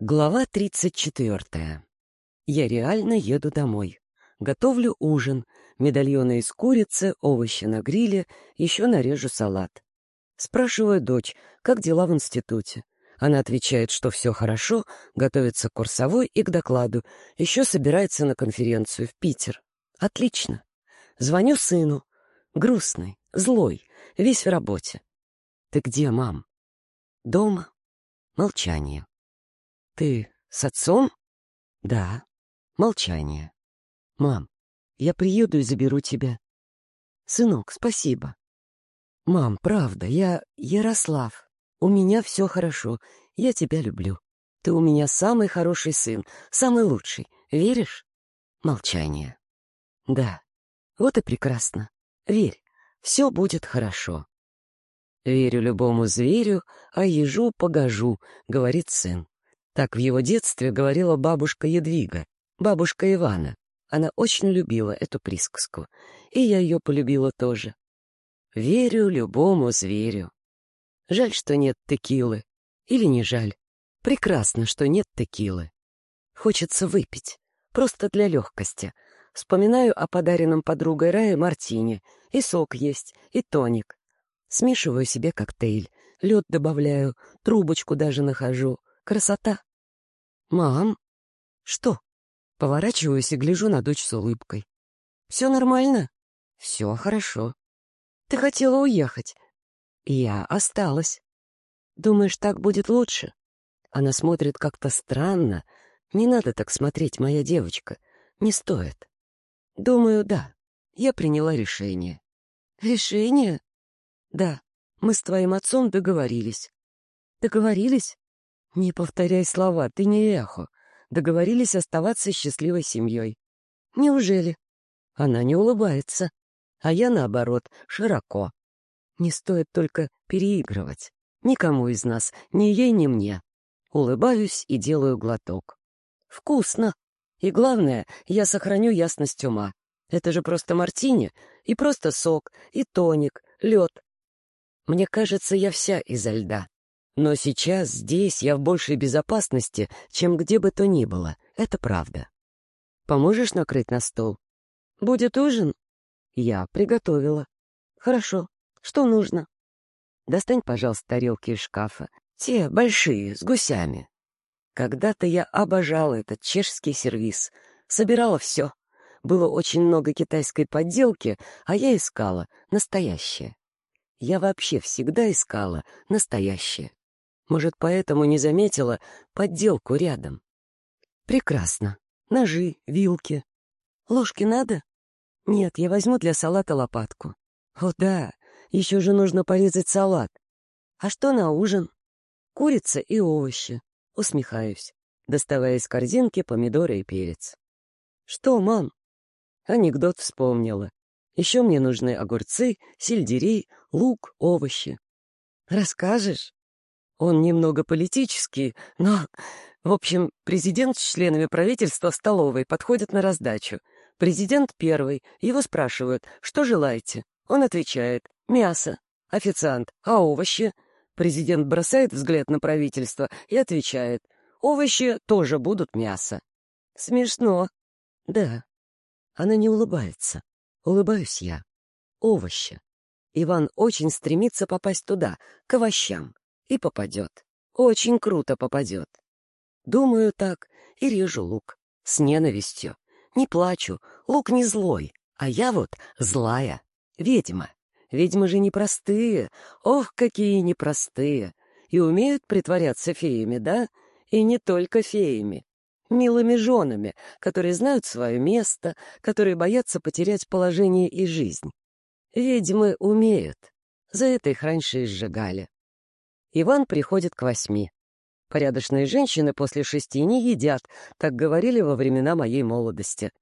Глава 34. Я реально еду домой. Готовлю ужин, медальоны из курицы, овощи на гриле, еще нарежу салат. Спрашиваю дочь, как дела в институте. Она отвечает, что все хорошо, готовится к курсовой и к докладу, еще собирается на конференцию в Питер. Отлично. Звоню сыну. Грустный, злой, весь в работе. «Ты где, мам?» «Дома». Молчание. «Ты с отцом?» «Да». Молчание. «Мам, я приеду и заберу тебя». «Сынок, спасибо». «Мам, правда, я Ярослав. У меня все хорошо. Я тебя люблю. Ты у меня самый хороший сын, самый лучший. Веришь?» Молчание. «Да. Вот и прекрасно. Верь, все будет хорошо». «Верю любому зверю, а ежу погожу», — говорит сын. Так в его детстве говорила бабушка Едвига, бабушка Ивана. Она очень любила эту присказку, и я ее полюбила тоже. Верю любому зверю. Жаль, что нет текилы. Или не жаль. Прекрасно, что нет текилы. Хочется выпить. Просто для легкости. Вспоминаю о подаренном подругой Рае мартине. И сок есть, и тоник. Смешиваю себе коктейль. Лед добавляю, трубочку даже нахожу. Красота. «Мам!» «Что?» Поворачиваюсь и гляжу на дочь с улыбкой. «Все нормально?» «Все хорошо». «Ты хотела уехать?» «Я осталась». «Думаешь, так будет лучше?» Она смотрит как-то странно. Не надо так смотреть, моя девочка. Не стоит. Думаю, да. Я приняла решение. Решение? Да. Мы с твоим отцом договорились. Договорились? «Не повторяй слова, ты не эхо. Договорились оставаться счастливой семьей». «Неужели?» Она не улыбается, а я, наоборот, широко. Не стоит только переигрывать. Никому из нас, ни ей, ни мне. Улыбаюсь и делаю глоток. Вкусно. И главное, я сохраню ясность ума. Это же просто мартини, и просто сок, и тоник, лед. Мне кажется, я вся изо льда. Но сейчас здесь я в большей безопасности, чем где бы то ни было. Это правда. Поможешь накрыть на стол? Будет ужин? Я приготовила. Хорошо. Что нужно? Достань, пожалуйста, тарелки из шкафа. Те большие, с гусями. Когда-то я обожала этот чешский сервиз. Собирала все. Было очень много китайской подделки, а я искала настоящее. Я вообще всегда искала настоящее. Может, поэтому не заметила подделку рядом. Прекрасно. Ножи, вилки. Ложки надо? Нет, я возьму для салата лопатку. О да, еще же нужно порезать салат. А что на ужин? Курица и овощи. Усмехаюсь, доставая из корзинки помидоры и перец. Что, мам? Анекдот вспомнила. Еще мне нужны огурцы, сельдерей, лук, овощи. Расскажешь? Он немного политический, но... В общем, президент с членами правительства столовой подходят на раздачу. Президент первый, его спрашивают, что желаете? Он отвечает, мясо. Официант, а овощи? Президент бросает взгляд на правительство и отвечает, овощи тоже будут мясо. Смешно. Да. Она не улыбается. Улыбаюсь я. Овощи. Иван очень стремится попасть туда, к овощам. И попадет. Очень круто попадет. Думаю так и режу лук. С ненавистью. Не плачу, лук не злой, а я вот злая. Ведьма. Ведьмы же непростые. Ох, какие непростые. И умеют притворяться феями, да? И не только феями. Милыми женами, которые знают свое место, которые боятся потерять положение и жизнь. Ведьмы умеют. За это их раньше и сжигали. Иван приходит к восьми. Порядочные женщины после шести не едят, так говорили во времена моей молодости.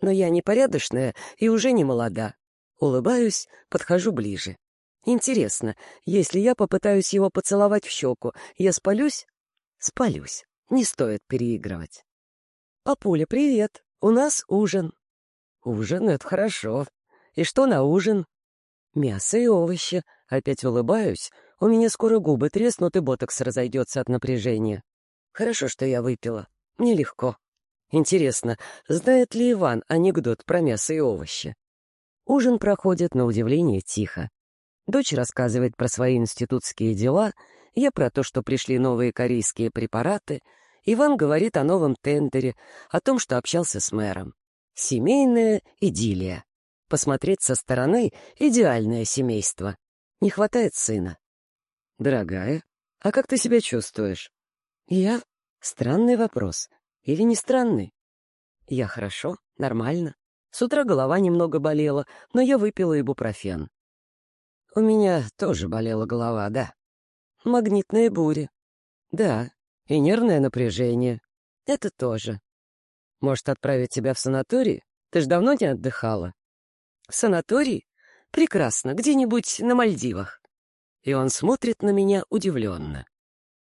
Но я не порядочная и уже не молода. Улыбаюсь, подхожу ближе. Интересно, если я попытаюсь его поцеловать в щеку, я спалюсь? Спалюсь. Не стоит переигрывать. «Папуля, привет. У нас ужин». «Ужин — это хорошо. И что на ужин?» «Мясо и овощи». Опять улыбаюсь, у меня скоро губы треснут, и ботокс разойдется от напряжения. Хорошо, что я выпила. Мне легко. Интересно, знает ли Иван анекдот про мясо и овощи? Ужин проходит, на удивление, тихо. Дочь рассказывает про свои институтские дела, я про то, что пришли новые корейские препараты. Иван говорит о новом тендере, о том, что общался с мэром. Семейная идиллия. Посмотреть со стороны — идеальное семейство. Не хватает сына. «Дорогая, а как ты себя чувствуешь?» «Я? Странный вопрос. Или не странный?» «Я хорошо, нормально. С утра голова немного болела, но я выпила ибупрофен. У меня тоже болела голова, да. Магнитные бури. Да, и нервное напряжение. Это тоже. Может, отправить тебя в санаторий? Ты ж давно не отдыхала. Санаторий? Прекрасно, где-нибудь на Мальдивах. И он смотрит на меня удивленно.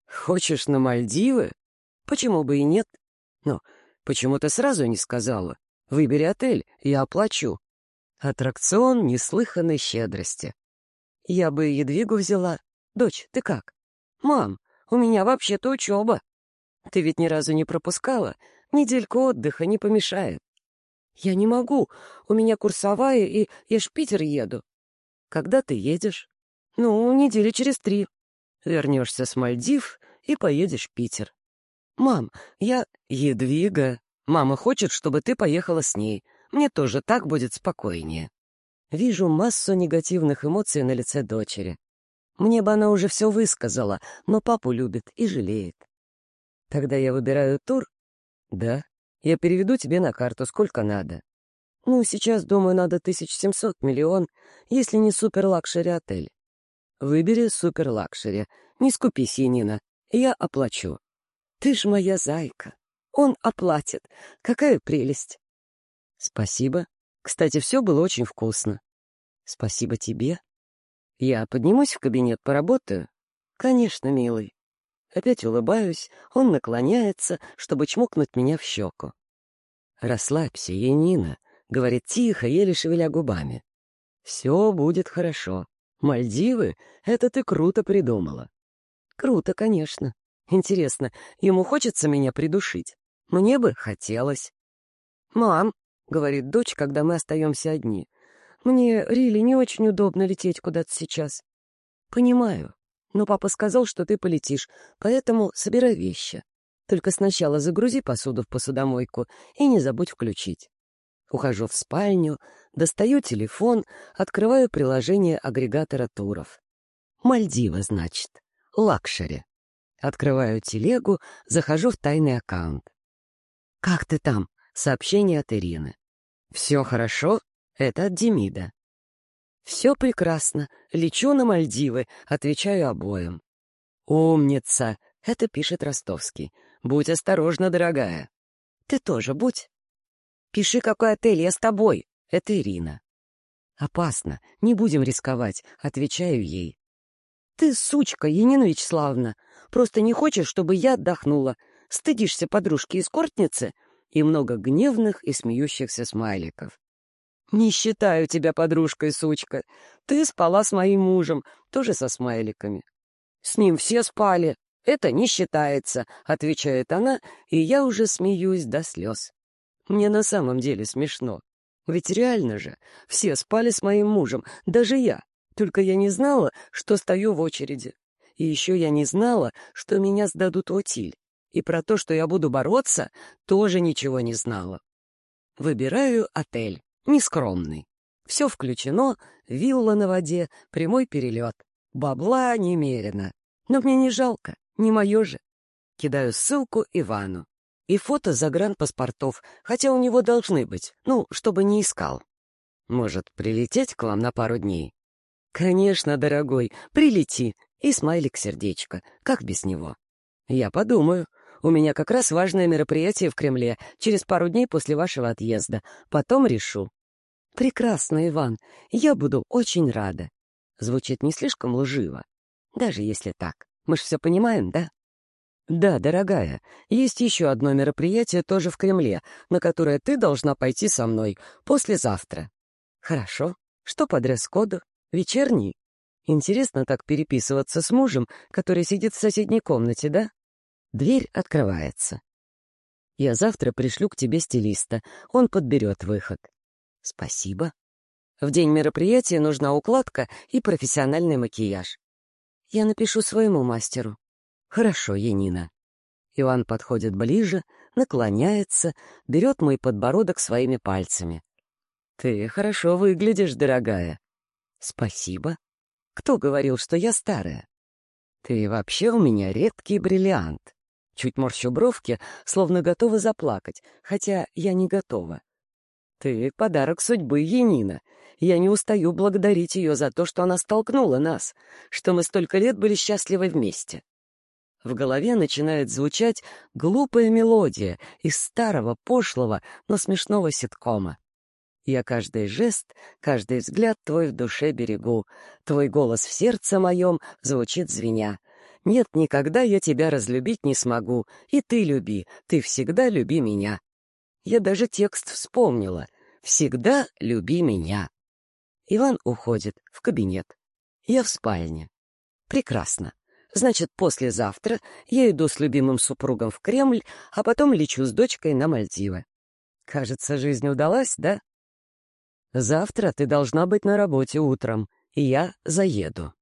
Хочешь на Мальдивы? Почему бы и нет? Но почему ты сразу не сказала? Выбери отель, я оплачу. Аттракцион неслыханной щедрости. Я бы Едвигу взяла. Дочь, ты как? Мам, у меня вообще-то учеба. Ты ведь ни разу не пропускала. Недельку отдыха не помешает. Я не могу. У меня курсовая, и я ж в Питер еду. Когда ты едешь? Ну, недели через три. Вернешься с Мальдив и поедешь в Питер. Мам, я Едвига. Мама хочет, чтобы ты поехала с ней. Мне тоже так будет спокойнее. Вижу массу негативных эмоций на лице дочери. Мне бы она уже все высказала, но папу любит и жалеет. Тогда я выбираю тур. Да, я переведу тебе на карту, сколько надо. Ну, сейчас, думаю, надо 1700 миллион, если не супер-лакшери отель. Выбери супер-лакшери. Не скупись, Янина. Я оплачу. Ты ж моя зайка. Он оплатит. Какая прелесть. Спасибо. Кстати, все было очень вкусно. Спасибо тебе. Я поднимусь в кабинет, поработаю? Конечно, милый. Опять улыбаюсь, он наклоняется, чтобы чмокнуть меня в щеку. «Расслабься, Янина», — говорит тихо, еле шевеля губами. «Все будет хорошо. Мальдивы — это ты круто придумала». «Круто, конечно. Интересно, ему хочется меня придушить?» Мне бы хотелось. «Мам», — говорит дочь, когда мы остаемся одни, — «мне, Рили, не очень удобно лететь куда-то сейчас». «Понимаю, но папа сказал, что ты полетишь, поэтому собирай вещи. Только сначала загрузи посуду в посудомойку и не забудь включить». Ухожу в спальню, достаю телефон, открываю приложение агрегатора туров. Мальдивы, значит. Лакшери. Открываю телегу, захожу в тайный аккаунт. «Как ты там?» — сообщение от Ирины. «Все хорошо?» — это от Демида. «Все прекрасно. Лечу на Мальдивы», — отвечаю обоим. «Умница!» — это пишет Ростовский. «Будь осторожна, дорогая». «Ты тоже будь». «Пиши, какой отель, я с тобой». Это Ирина. «Опасно. Не будем рисковать», — отвечаю ей. «Ты сучка, Енина Вячеславовна. Просто не хочешь, чтобы я отдохнула стыдишься подружки-эскортницы и много гневных и смеющихся смайликов. «Не считаю тебя подружкой, сучка. Ты спала с моим мужем, тоже со смайликами». «С ним все спали. Это не считается», — отвечает она, и я уже смеюсь до слез. Мне на самом деле смешно. Ведь реально же, все спали с моим мужем, даже я. Только я не знала, что стою в очереди. И еще я не знала, что меня сдадут Отиль и про то, что я буду бороться, тоже ничего не знала. Выбираю отель, нескромный. Все включено, вилла на воде, прямой перелет. Бабла немерено. Но мне не жалко, не мое же. Кидаю ссылку Ивану. И фото загранпаспортов, хотя у него должны быть, ну, чтобы не искал. Может, прилететь к вам на пару дней? Конечно, дорогой, прилети. И смайлик-сердечко, как без него? Я подумаю. У меня как раз важное мероприятие в Кремле через пару дней после вашего отъезда. Потом решу». «Прекрасно, Иван. Я буду очень рада». Звучит не слишком лживо. Даже если так. Мы ж все понимаем, да? «Да, дорогая, есть еще одно мероприятие тоже в Кремле, на которое ты должна пойти со мной послезавтра». «Хорошо. Что по дресс-коду? Вечерний?» Интересно так переписываться с мужем, который сидит в соседней комнате, да? Дверь открывается. Я завтра пришлю к тебе стилиста. Он подберет выход. Спасибо. В день мероприятия нужна укладка и профессиональный макияж. Я напишу своему мастеру. Хорошо, Янина. Иван подходит ближе, наклоняется, берет мой подбородок своими пальцами. Ты хорошо выглядишь, дорогая. Спасибо. Кто говорил, что я старая? Ты вообще у меня редкий бриллиант. Чуть морщу бровки, словно готова заплакать, хотя я не готова. Ты — подарок судьбы, Енина. Я не устаю благодарить ее за то, что она столкнула нас, что мы столько лет были счастливы вместе. В голове начинает звучать глупая мелодия из старого, пошлого, но смешного ситкома. Я каждый жест, каждый взгляд твой в душе берегу. Твой голос в сердце моем звучит звеня. Нет, никогда я тебя разлюбить не смогу. И ты люби, ты всегда люби меня. Я даже текст вспомнила. «Всегда люби меня». Иван уходит в кабинет. Я в спальне. Прекрасно. Значит, послезавтра я иду с любимым супругом в Кремль, а потом лечу с дочкой на Мальдивы. Кажется, жизнь удалась, да? Завтра ты должна быть на работе утром, и я заеду.